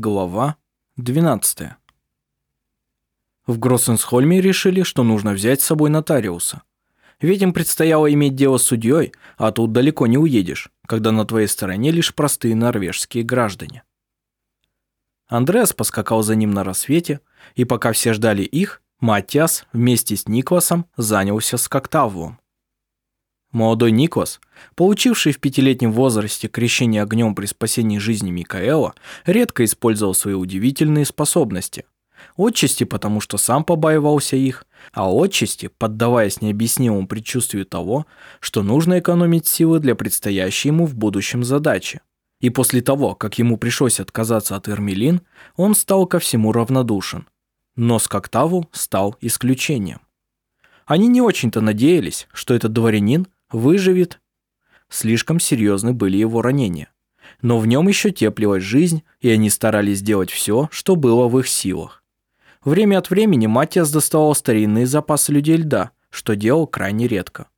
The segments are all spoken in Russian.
Глава 12. В Гроссенсхольме решили, что нужно взять с собой нотариуса. Ведь им предстояло иметь дело с судьей, а тут далеко не уедешь, когда на твоей стороне лишь простые норвежские граждане. Андреас поскакал за ним на рассвете, и пока все ждали их, Матиас вместе с Никласом занялся скоктавлом. Молодой Никлас, получивший в пятилетнем возрасте крещение огнем при спасении жизни Микаэла, редко использовал свои удивительные способности. Отчасти потому, что сам побаивался их, а отчасти поддаваясь необъяснимому предчувствию того, что нужно экономить силы для предстоящей ему в будущем задачи. И после того, как ему пришлось отказаться от Эрмелин, он стал ко всему равнодушен. Но Скоктаву стал исключением. Они не очень-то надеялись, что этот дворянин выживет. Слишком серьезны были его ранения. Но в нем еще теплилась жизнь, и они старались сделать все, что было в их силах. Время от времени Матиас доставал старинные запасы людей льда, что делал крайне редко.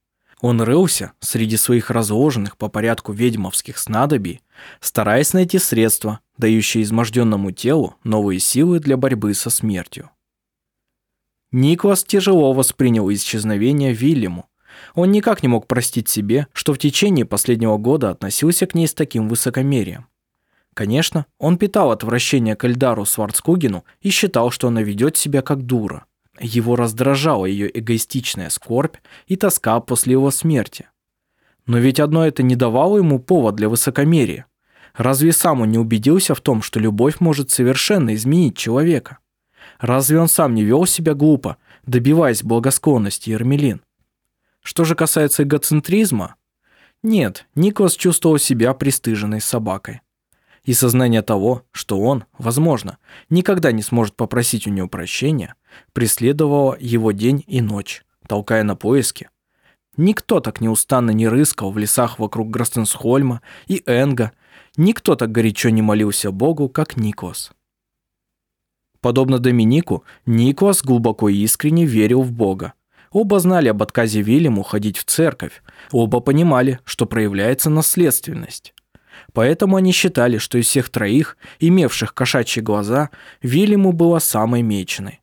Он рылся среди своих разложенных по порядку ведьмовских снадобий, стараясь найти средства, дающие изможденному телу новые силы для борьбы со смертью. Никлас тяжело воспринял исчезновение Вильяму, он никак не мог простить себе, что в течение последнего года относился к ней с таким высокомерием. Конечно, он питал отвращение к Эльдару Сварцкугину и считал, что она ведет себя как дура. Его раздражала ее эгоистичная скорбь и тоска после его смерти. Но ведь одно это не давало ему повод для высокомерия. Разве сам он не убедился в том, что любовь может совершенно изменить человека? Разве он сам не вел себя глупо, добиваясь благосклонности Ермелин? Что же касается эгоцентризма, нет, Николас чувствовал себя пристыженной собакой. И сознание того, что он, возможно, никогда не сможет попросить у нее прощения, преследовало его день и ночь, толкая на поиски. Никто так неустанно не рыскал в лесах вокруг Гростенсхольма и Энга, никто так горячо не молился Богу, как Никос. Подобно Доминику, Никос глубоко и искренне верил в Бога, Оба знали об отказе Вильяму ходить в церковь. Оба понимали, что проявляется наследственность. Поэтому они считали, что из всех троих, имевших кошачьи глаза, Вильяму была самой меченой.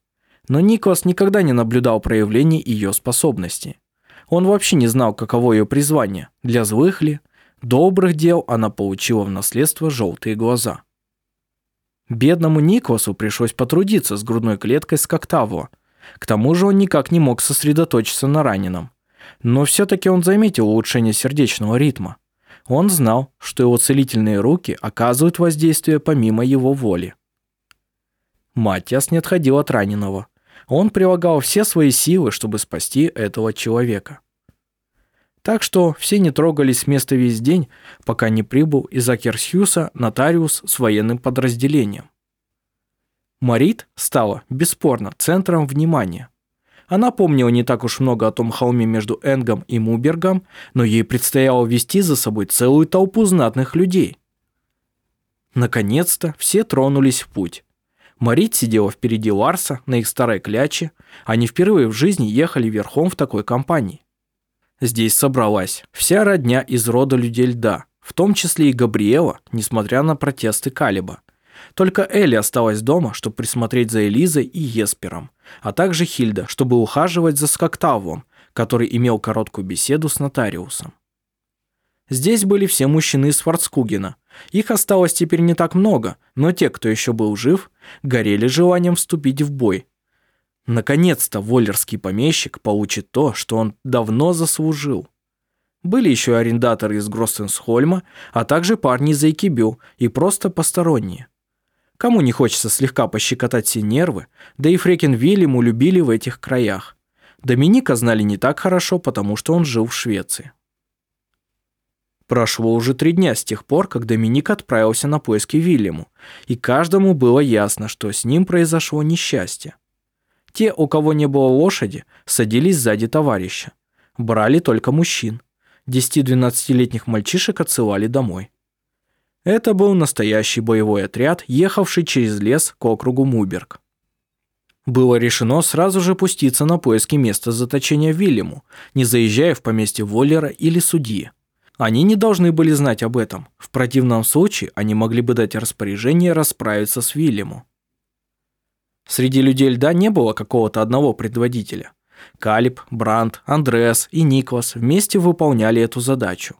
Но Николас никогда не наблюдал проявлений ее способностей. Он вообще не знал, каково ее призвание. Для злых ли, добрых дел она получила в наследство желтые глаза. Бедному Николасу пришлось потрудиться с грудной клеткой с Коктавла, к тому же он никак не мог сосредоточиться на раненом. Но все-таки он заметил улучшение сердечного ритма. Он знал, что его целительные руки оказывают воздействие помимо его воли. Матиас не отходил от раненого. Он прилагал все свои силы, чтобы спасти этого человека. Так что все не трогались с места весь день, пока не прибыл из Акерсхюса нотариус с военным подразделением. Марит стала, бесспорно, центром внимания. Она помнила не так уж много о том холме между Энгом и Мубергом, но ей предстояло вести за собой целую толпу знатных людей. Наконец-то все тронулись в путь. Марит сидела впереди Ларса на их старой кляче, они впервые в жизни ехали верхом в такой компании. Здесь собралась вся родня из рода людей льда, в том числе и Габриэла, несмотря на протесты Калиба. Только Элли осталась дома, чтобы присмотреть за Элизой и Еспером, а также Хильда, чтобы ухаживать за Скоктавлом, который имел короткую беседу с нотариусом. Здесь были все мужчины из Форцкугена. Их осталось теперь не так много, но те, кто еще был жив, горели желанием вступить в бой. Наконец-то воллерский помещик получит то, что он давно заслужил. Были еще арендаторы из Гроссенсхольма, а также парни из Эйкибю и просто посторонние. Кому не хочется слегка пощекотать все нервы, да и Фрекин Вильяму любили в этих краях. Доминика знали не так хорошо, потому что он жил в Швеции. Прошло уже три дня с тех пор, как Доминик отправился на поиски Вильяму, и каждому было ясно, что с ним произошло несчастье. Те, у кого не было лошади, садились сзади товарища. Брали только мужчин. 10-12-летних мальчишек отсылали домой. Это был настоящий боевой отряд, ехавший через лес к округу Муберг. Было решено сразу же пуститься на поиски места заточения Вильяму, не заезжая в поместье Воллера или судьи. Они не должны были знать об этом. В противном случае они могли бы дать распоряжение расправиться с Вильяму. Среди людей льда не было какого-то одного предводителя. Калиб, Бранд, Андреас и Никлас вместе выполняли эту задачу.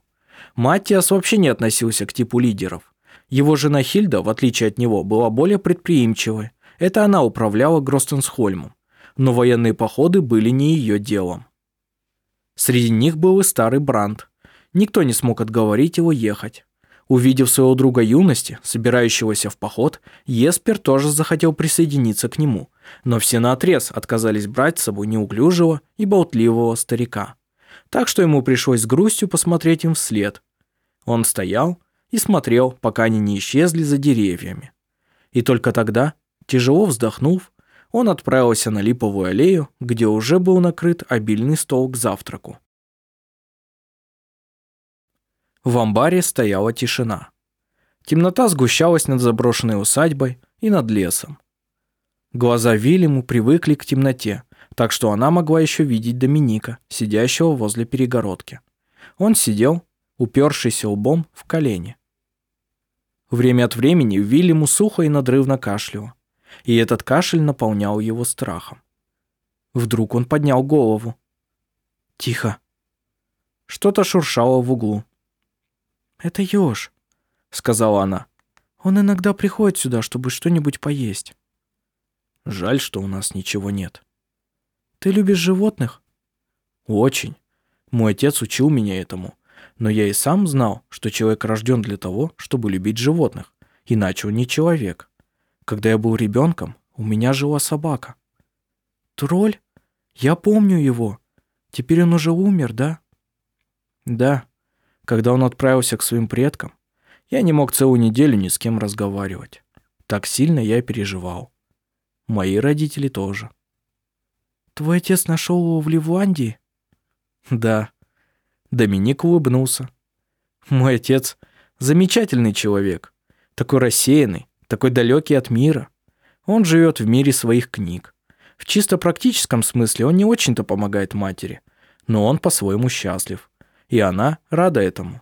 Маттиас вообще не относился к типу лидеров. Его жена Хильда, в отличие от него, была более предприимчивой. Это она управляла Гростенсхольмом. Но военные походы были не ее делом. Среди них был и старый Бранд. Никто не смог отговорить его ехать. Увидев своего друга юности, собирающегося в поход, Еспер тоже захотел присоединиться к нему, но все наотрез отказались брать с собой неуклюжего и болтливого старика. Так что ему пришлось с грустью посмотреть им вслед. Он стоял и смотрел, пока они не исчезли за деревьями. И только тогда, тяжело вздохнув, он отправился на Липовую аллею, где уже был накрыт обильный стол к завтраку. В амбаре стояла тишина. Темнота сгущалась над заброшенной усадьбой и над лесом. Глаза Вильяму привыкли к темноте, так что она могла еще видеть Доминика, сидящего возле перегородки. Он сидел, упершийся лбом в колени. Время от времени Вильяму сухо и надрывно кашляло, и этот кашель наполнял его страхом. Вдруг он поднял голову. «Тихо!» Что-то шуршало в углу. «Это еж», — сказала она. «Он иногда приходит сюда, чтобы что-нибудь поесть». «Жаль, что у нас ничего нет». «Ты любишь животных?» «Очень. Мой отец учил меня этому. Но я и сам знал, что человек рожден для того, чтобы любить животных. Иначе он не человек. Когда я был ребенком, у меня жила собака». «Тролль? Я помню его. Теперь он уже умер, да?» «Да. Когда он отправился к своим предкам, я не мог целую неделю ни с кем разговаривать. Так сильно я переживал. Мои родители тоже. Твой отец нашел его в Ливландии? Да. Доминик улыбнулся. Мой отец замечательный человек. Такой рассеянный, такой далекий от мира. Он живет в мире своих книг. В чисто практическом смысле он не очень-то помогает матери, но он по-своему счастлив и она рада этому.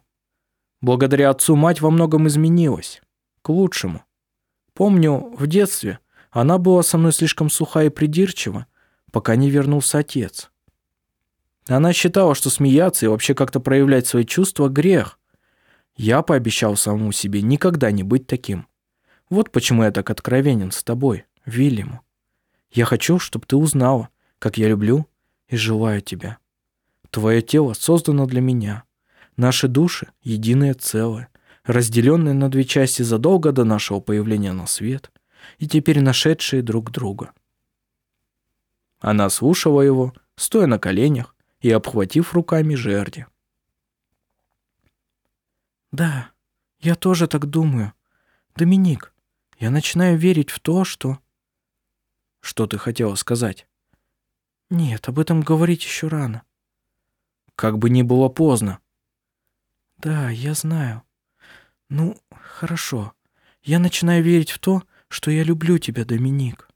Благодаря отцу мать во многом изменилась. К лучшему. Помню, в детстве она была со мной слишком суха и придирчива, пока не вернулся отец. Она считала, что смеяться и вообще как-то проявлять свои чувства – грех. Я пообещал самому себе никогда не быть таким. Вот почему я так откровенен с тобой, Вильяму. Я хочу, чтобы ты узнала, как я люблю и желаю тебя. Твое тело создано для меня. Наши души — единое целое, разделенные на две части задолго до нашего появления на свет и теперь нашедшие друг друга. Она слушала его, стоя на коленях и обхватив руками жерди. «Да, я тоже так думаю. Доминик, я начинаю верить в то, что...» «Что ты хотела сказать?» «Нет, об этом говорить еще рано как бы ни было поздно. Да, я знаю. Ну, хорошо. Я начинаю верить в то, что я люблю тебя, Доминик.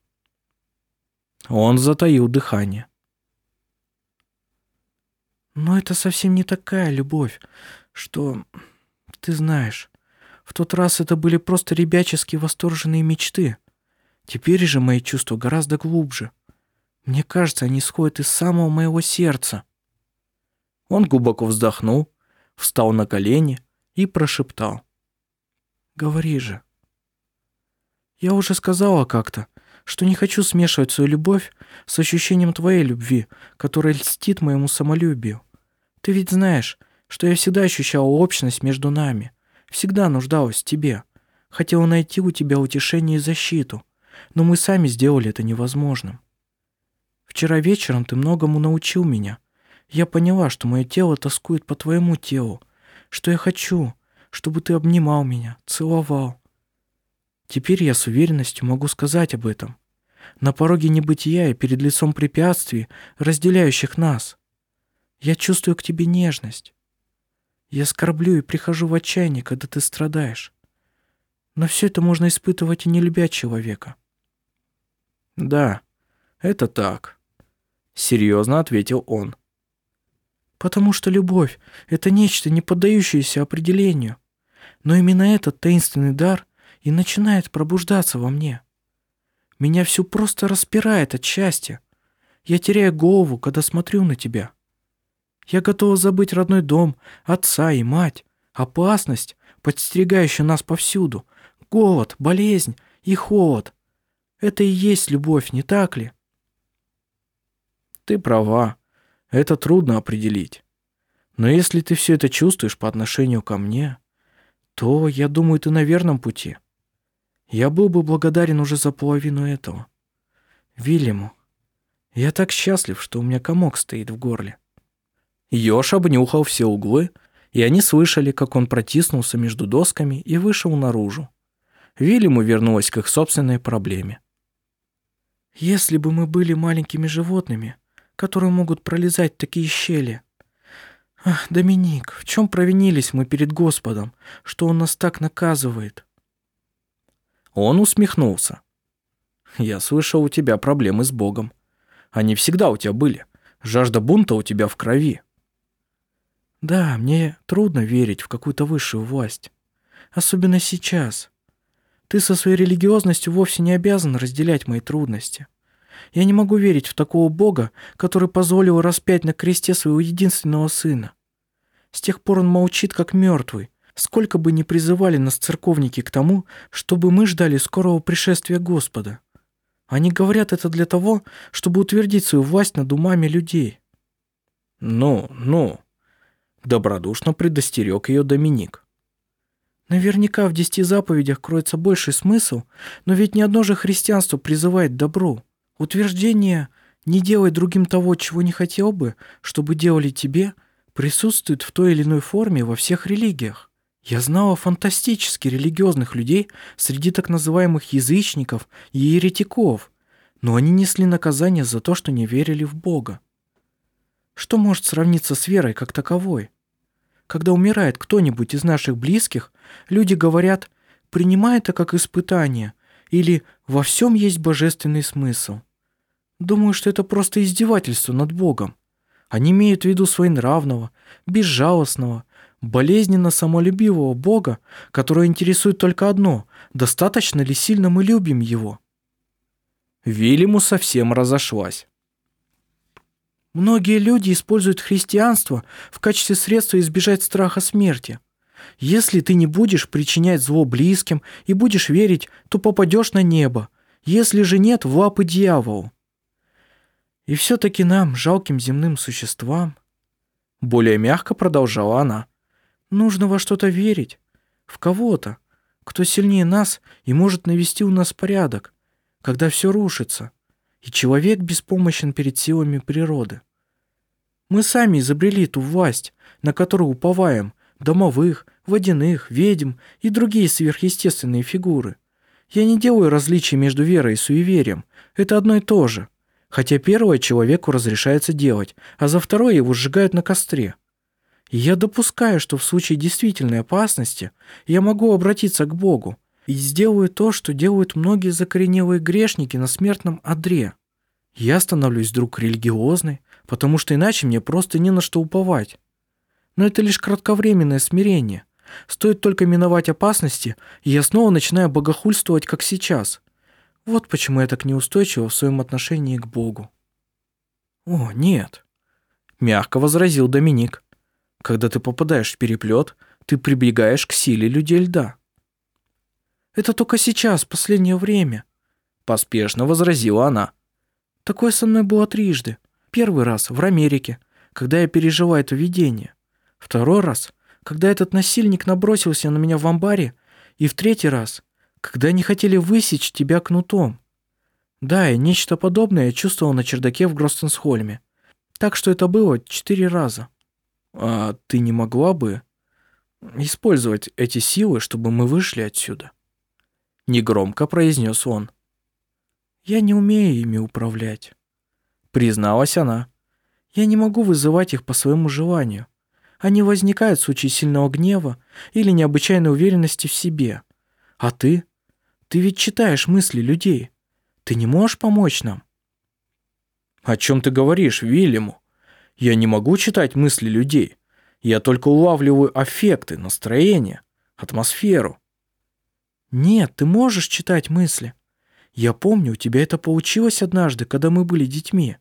Он затаил дыхание. Но это совсем не такая любовь, что... Ты знаешь, в тот раз это были просто ребяческие восторженные мечты. Теперь же мои чувства гораздо глубже. Мне кажется, они исходят из самого моего сердца. Он глубоко вздохнул, встал на колени и прошептал. «Говори же». «Я уже сказала как-то, что не хочу смешивать свою любовь с ощущением твоей любви, которая льстит моему самолюбию. Ты ведь знаешь, что я всегда ощущала общность между нами, всегда нуждалась в тебе, хотела найти у тебя утешение и защиту, но мы сами сделали это невозможным. Вчера вечером ты многому научил меня — я поняла, что мое тело тоскует по твоему телу, что я хочу, чтобы ты обнимал меня, целовал. Теперь я с уверенностью могу сказать об этом. На пороге небытия и перед лицом препятствий, разделяющих нас. Я чувствую к тебе нежность. Я скорблю и прихожу в отчаяние, когда ты страдаешь. Но все это можно испытывать и не любя человека. Да, это так, серьезно ответил он. Потому что любовь — это нечто, не поддающееся определению. Но именно этот таинственный дар и начинает пробуждаться во мне. Меня все просто распирает от счастья. Я теряю голову, когда смотрю на тебя. Я готова забыть родной дом, отца и мать, опасность, подстерегающая нас повсюду, голод, болезнь и холод. Это и есть любовь, не так ли? Ты права. Это трудно определить. Но если ты все это чувствуешь по отношению ко мне, то, я думаю, ты на верном пути. Я был бы благодарен уже за половину этого. Вильяму, я так счастлив, что у меня комок стоит в горле. Ёж обнюхал все углы, и они слышали, как он протиснулся между досками и вышел наружу. Вильяму вернулась к их собственной проблеме. «Если бы мы были маленькими животными, которые могут пролезать такие щели. Ах, Доминик, в чем провинились мы перед Господом, что Он нас так наказывает?» Он усмехнулся. «Я слышал, у тебя проблемы с Богом. Они всегда у тебя были. Жажда бунта у тебя в крови». Да, мне трудно верить в какую-то высшую власть. Особенно сейчас. Ты со своей религиозностью вовсе не обязан разделять мои трудности. Я не могу верить в такого Бога, который позволил распять на кресте своего единственного сына. С тех пор он молчит, как мертвый, сколько бы ни призывали нас церковники к тому, чтобы мы ждали скорого пришествия Господа. Они говорят это для того, чтобы утвердить свою власть над умами людей. Ну, ну, Добродушно предостерег ее Доминик. Наверняка в десяти заповедях кроется больший смысл, но ведь ни одно же христианство призывает добру. Утверждение «не делай другим того, чего не хотел бы, чтобы делали тебе» присутствует в той или иной форме во всех религиях. Я знала фантастически религиозных людей среди так называемых язычников и еретиков, но они несли наказание за то, что не верили в Бога. Что может сравниться с верой как таковой? Когда умирает кто-нибудь из наших близких, люди говорят «принимай это как испытание» или «во всем есть божественный смысл». Думаю, что это просто издевательство над Богом. Они имеют в виду своенравного, безжалостного, болезненно самолюбивого Бога, который интересует только одно – достаточно ли сильно мы любим Его. Вильяму совсем разошлась. Многие люди используют христианство в качестве средства избежать страха смерти. Если ты не будешь причинять зло близким и будешь верить, то попадешь на небо. Если же нет, в лапы дьяволу. И все-таки нам, жалким земным существам, более мягко продолжала она, нужно во что-то верить, в кого-то, кто сильнее нас и может навести у нас порядок, когда все рушится и человек беспомощен перед силами природы. Мы сами изобрели ту власть, на которую уповаем, домовых, водяных, ведьм и другие сверхъестественные фигуры. Я не делаю различий между верой и суеверием, это одно и то же. Хотя первое человеку разрешается делать, а за второе его сжигают на костре. Я допускаю, что в случае действительной опасности я могу обратиться к Богу, и сделаю то, что делают многие закоренелые грешники на смертном одре. Я становлюсь вдруг религиозной, потому что иначе мне просто не на что уповать. Но это лишь кратковременное смирение. Стоит только миновать опасности, и я снова начинаю богохульствовать, как сейчас. Вот почему я так неустойчива в своем отношении к Богу. «О, нет», — мягко возразил Доминик. «Когда ты попадаешь в переплет, ты прибегаешь к силе людей льда. Это только сейчас, последнее время», — поспешно возразила она. «Такое со мной было трижды. Первый раз в Америке, когда я пережила это видение. Второй раз, когда этот насильник набросился на меня в амбаре. И в третий раз, когда они хотели высечь тебя кнутом. Да, и нечто подобное я чувствовал на чердаке в Гростенсхольме. Так что это было четыре раза. А ты не могла бы использовать эти силы, чтобы мы вышли отсюда? негромко произнес он. Я не умею ими управлять, призналась она. Я не могу вызывать их по своему желанию. Они возникают в случае сильного гнева или необычайной уверенности в себе. А ты? Ты ведь читаешь мысли людей. Ты не можешь помочь нам? О чем ты говоришь, Вильяму? Я не могу читать мысли людей. Я только улавливаю аффекты, настроение, атмосферу. Нет, ты можешь читать мысли. Я помню, у тебя это получилось однажды, когда мы были детьми.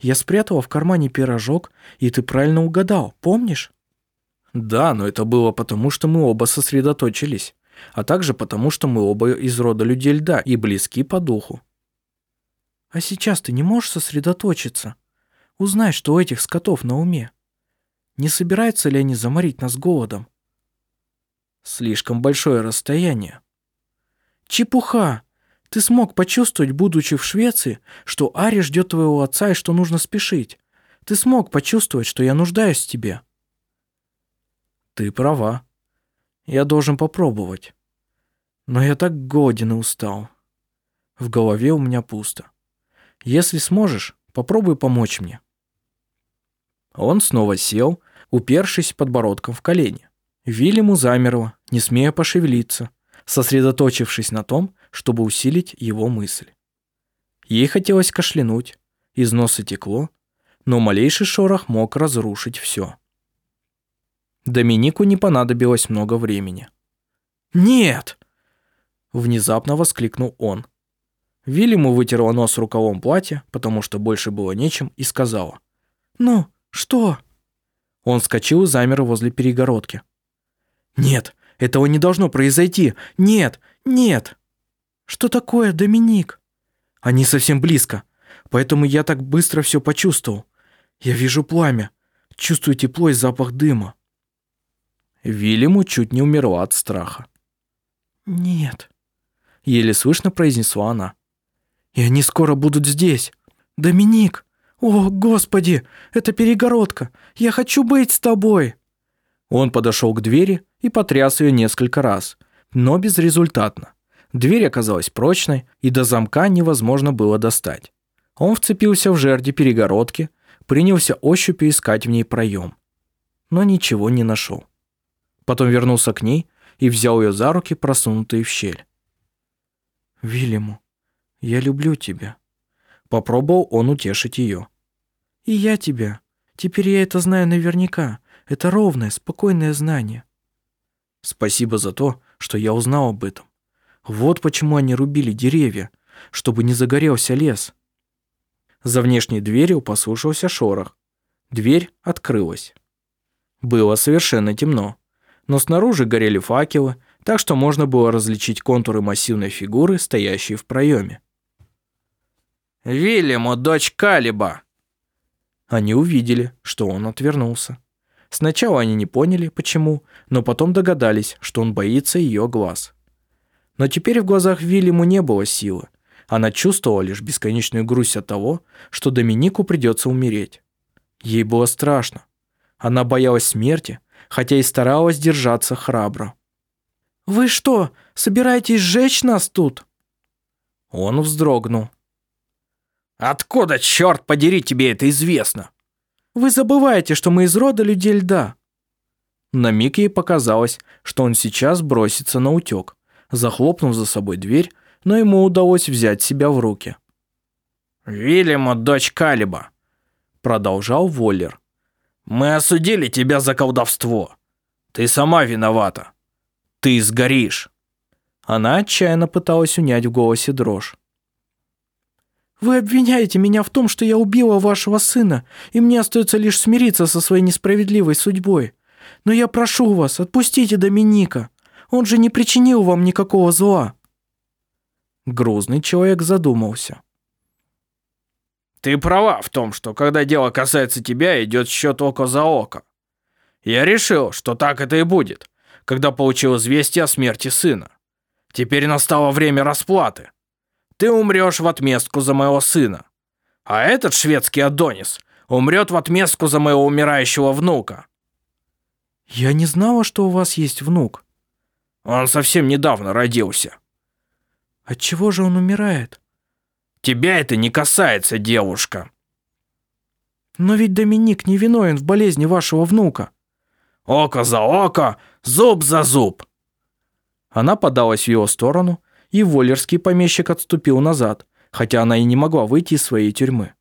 Я спрятала в кармане пирожок, и ты правильно угадал, помнишь? Да, но это было потому, что мы оба сосредоточились, а также потому, что мы оба из рода людей льда и близки по духу. А сейчас ты не можешь сосредоточиться? Узнай, что у этих скотов на уме. Не собираются ли они заморить нас голодом? Слишком большое расстояние. Чепуха! Ты смог почувствовать, будучи в Швеции, что Ари ждет твоего отца и что нужно спешить. Ты смог почувствовать, что я нуждаюсь в тебе. Ты права. Я должен попробовать. Но я так голоден и устал. В голове у меня пусто. Если сможешь, попробуй помочь мне. Он снова сел, упершись подбородком в колени. Вильяму замерло, не смея пошевелиться, сосредоточившись на том, чтобы усилить его мысль. Ей хотелось кашлянуть, из носа текло, но малейший шорох мог разрушить все. Доминику не понадобилось много времени. «Нет!» Внезапно воскликнул он. Вильяму вытерла нос рукавом платья, потому что больше было нечем, и сказала. «Ну, что?» Он вскочил и замер возле перегородки. «Нет, этого не должно произойти! Нет! Нет!» «Что такое, Доминик?» «Они совсем близко, поэтому я так быстро все почувствовал. Я вижу пламя, чувствую тепло и запах дыма». Вильяму чуть не умерла от страха. «Нет», — еле слышно произнесла она. «И они скоро будут здесь. Доминик! О, Господи, это перегородка! Я хочу быть с тобой!» Он подошел к двери и потряс ее несколько раз, но безрезультатно. Дверь оказалась прочной, и до замка невозможно было достать. Он вцепился в жерди перегородки, принялся ощупью искать в ней проем. Но ничего не нашел. Потом вернулся к ней и взял ее за руки, просунутые в щель. «Вильяму, я люблю тебя». Попробовал он утешить ее. «И я тебя. Теперь я это знаю наверняка. Это ровное, спокойное знание». «Спасибо за то, что я узнал об этом. Вот почему они рубили деревья, чтобы не загорелся лес. За внешней дверью послышался шорох. Дверь открылась. Было совершенно темно, но снаружи горели факелы, так что можно было различить контуры массивной фигуры, стоящей в проеме. «Вильяму, дочь Калиба!» Они увидели, что он отвернулся. Сначала они не поняли, почему, но потом догадались, что он боится ее глаз. Но теперь в глазах Вильяму не было силы. Она чувствовала лишь бесконечную грусть от того, что Доминику придется умереть. Ей было страшно. Она боялась смерти, хотя и старалась держаться храбро. «Вы что, собираетесь сжечь нас тут?» Он вздрогнул. «Откуда, черт подери, тебе это известно?» «Вы забываете, что мы из рода людей льда». На миг ей показалось, что он сейчас бросится на утек захлопнув за собой дверь, но ему удалось взять себя в руки. «Вильяму, дочь Калиба», — продолжал Воллер. «Мы осудили тебя за колдовство. Ты сама виновата. Ты сгоришь». Она отчаянно пыталась унять в голосе дрожь. «Вы обвиняете меня в том, что я убила вашего сына, и мне остается лишь смириться со своей несправедливой судьбой. Но я прошу вас, отпустите Доминика. Он же не причинил вам никакого зла». Грузный человек задумался. «Ты права в том, что когда дело касается тебя, идет счет око за око. Я решил, что так это и будет, когда получил известие о смерти сына. Теперь настало время расплаты. Ты умрешь в отместку за моего сына. А этот шведский Адонис умрет в отместку за моего умирающего внука». «Я не знала, что у вас есть внук», он совсем недавно родился. От чего же он умирает? Тебя это не касается, девушка. Но ведь Доминик не виновен в болезни вашего внука. Око за око, зуб за зуб. Она подалась в его сторону, и воллерский помещик отступил назад, хотя она и не могла выйти из своей тюрьмы.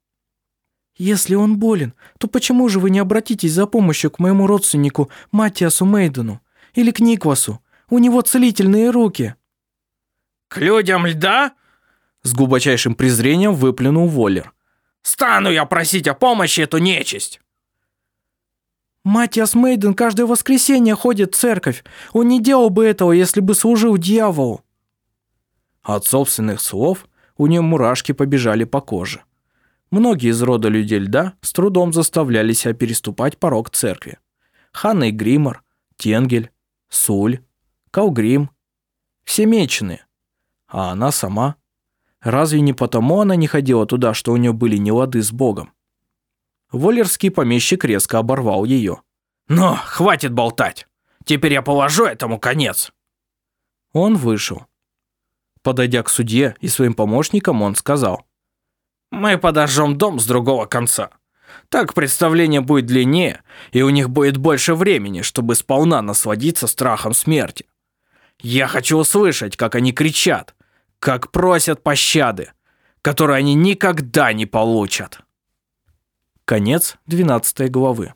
Если он болен, то почему же вы не обратитесь за помощью к моему родственнику Матиасу Мейдену или к Никвасу? У него целительные руки». «К людям льда?» С глубочайшим презрением выплюнул Воллер. «Стану я просить о помощи эту нечисть!» Матиас Мейден каждое воскресенье ходит в церковь. Он не делал бы этого, если бы служил дьяволу. От собственных слов у нее мурашки побежали по коже. Многие из рода людей льда с трудом заставляли себя переступать порог церкви. Ханна и Гримор, Тенгель, Суль, Калгрим. Все меченые. А она сама. Разве не потому она не ходила туда, что у нее были нелады с Богом? Воллерский помещик резко оборвал ее. «Но, хватит болтать! Теперь я положу этому конец!» Он вышел. Подойдя к судье и своим помощникам, он сказал. «Мы подожжем дом с другого конца. Так представление будет длиннее, и у них будет больше времени, чтобы сполна насладиться страхом смерти. Я хочу услышать, как они кричат, как просят пощады, которую они никогда не получат. Конец 12 главы.